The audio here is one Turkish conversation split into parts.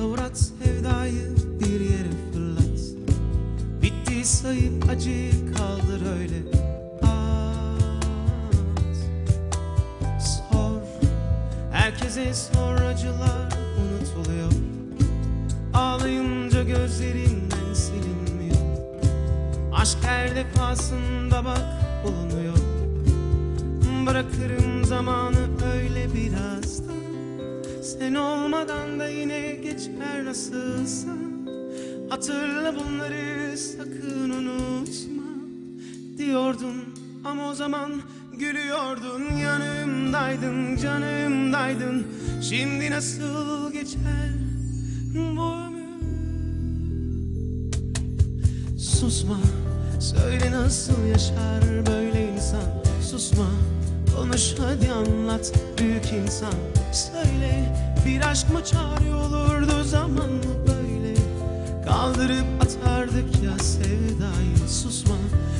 savurat sevdayı bir yere fırlat. Bitti sayıp acıyı kaldır öyle At, sor Herkese sor acılar unutuluyor. Ağlayınca gözlerinden silinmiyor. Aşk her defasında bak bulunuyor. Bırakırım zamanı sen olmadan da yine geçer nasılsa. Hatırla bunları sakın unutma. Diyordun ama o zaman gülüyordun. Yanımdaydın canımdaydın. Şimdi nasıl geçer bu Susma söyle nasıl yaşar böyle insan. Susma konuş hadi anlat. Büyük insan Söyle. Bir aşk mı çare olurdu zaman mı böyle? Kaldırıp atardık ya sevdayı Susma.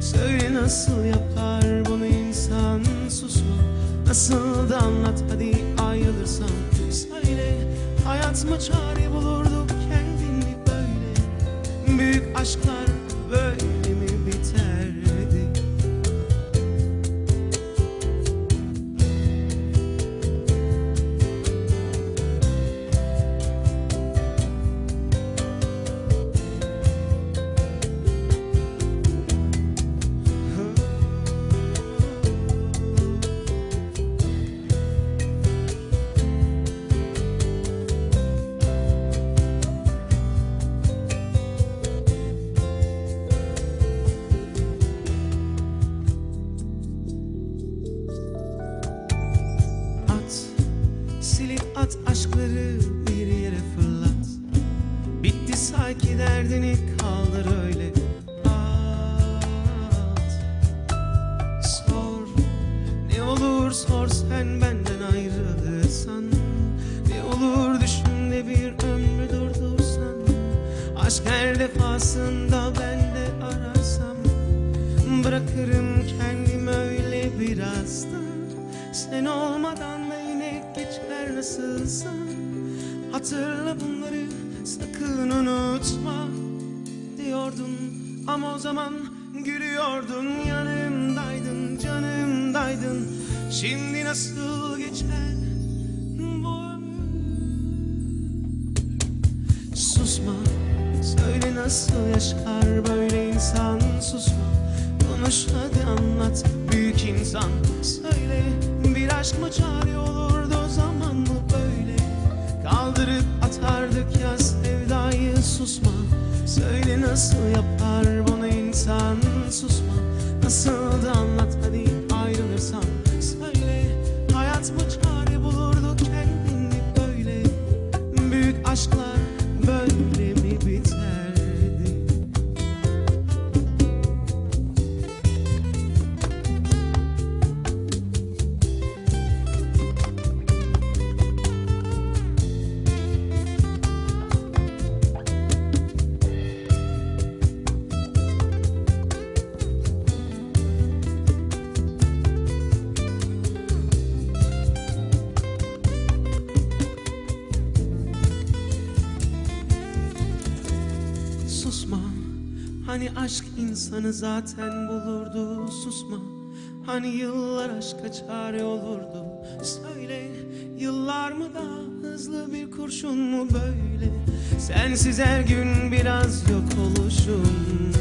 Söyle nasıl yapar bunu insan Susma. Nasıl da anlat hadi ayrılırsan. Söyle hayat mı çare bulurdu kendini böyle? Büyük aşklar kaldır öyle. At, sor. Ne olur sor sen benden ayrılırsan. Ne olur düşün de bir ömrü durdursan. Aşk her defasında ben de ararsam. Bırakırım kendim öyle biraz da Sen olmadan da yine geçer nasılsa. Hatırla bunları sakın unutma Diyordun ama o zaman gülüyordun. Yanımdaydın canımdaydın. Şimdi nasıl geçer bu ömür? Susma Söyle nasıl yaşar böyle insan? Susma Konuş hadi anlat. Büyük insan Söyle. Bir aşk mı çare olurdu zaman mı böyle? Kaldırıp atardık ya sevdayı Susma Söyle nasıl yapar bunu insan? Susma Nasıl da Susma. Hani aşk insanı zaten bulurdu Susma. Hani yıllar aşka çare olurdu Söyle yıllar mı daha hızlı bir kurşun mu böyle? Sensiz her gün biraz yok oluşum